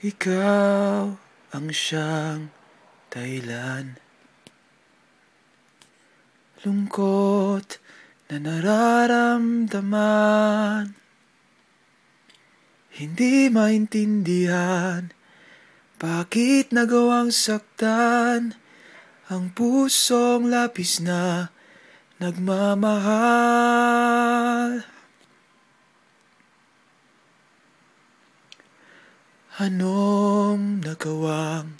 Ikaw ang siyang dahilan. Lungkot na nararamdaman. Hindi maintindihan Bakit nagawang saktan Ang pusong lapis na nagmamahal Anong nagawang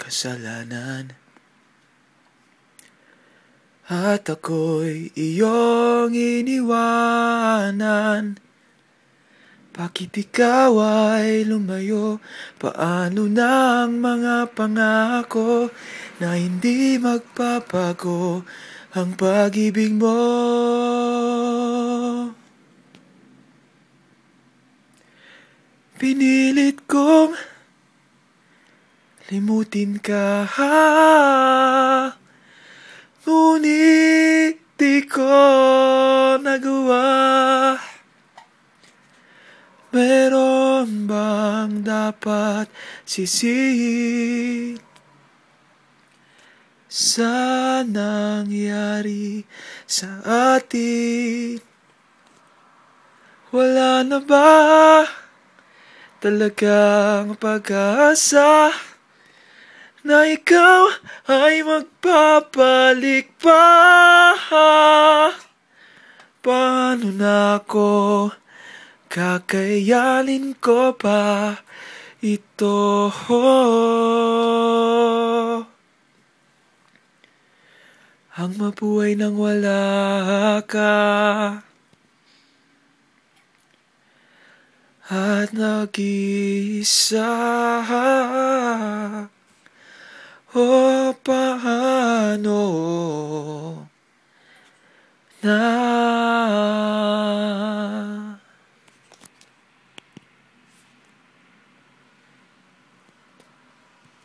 kasalanan? At ako'y iyong iniwanan Bakit ikaw ay lumayo? Paano na ang mga pangako Na hindi magpapago ang pag-ibig mo? Pinilit kong limutin ka Ngunit di ko nagawa. Meron bang dapat sisihin Sa nangyari sa atin? Wala na ba talagang pag-asa Na ikaw ay magpapalik pa. Paano na ako kakayanin ko pa ito? Ang mabuhay nang wala ka At nag-iisa